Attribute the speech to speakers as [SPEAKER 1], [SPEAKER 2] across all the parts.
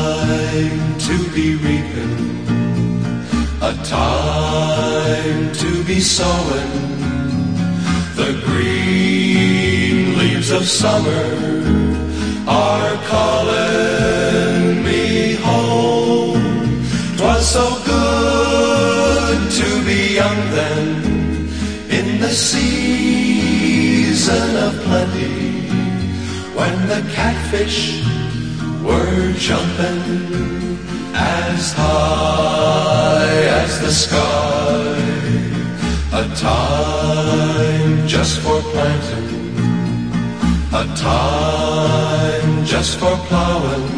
[SPEAKER 1] time to be reaping, a time to be sowing. The green leaves of summer are calling me home. Twas so good to be young then, in the season of plenty, when the catfish were jumping as high as the sky. A time just for planting, a time just for plowing,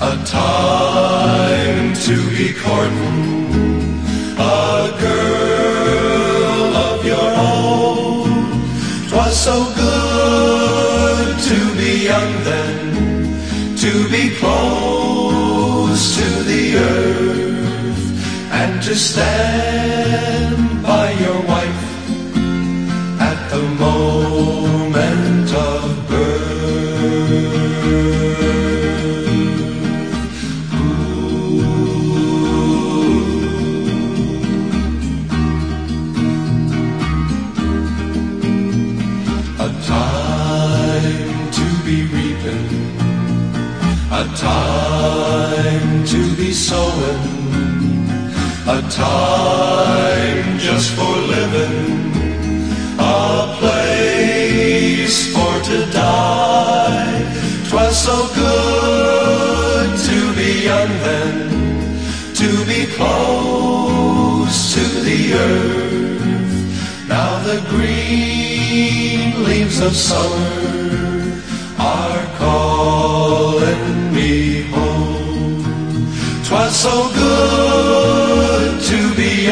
[SPEAKER 1] a time to be courting a girl of your own. Twas so to be close to the earth, and to stand by your wife at the moment of birth. A time a time to be sowing, a time just for living, a place for to die. Twas so good to be young then, to be close to the earth. Now the green leaves of summer are calling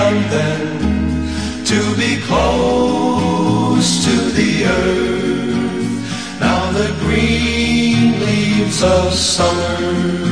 [SPEAKER 1] young then, to be close to the earth. Now the green leaves of summer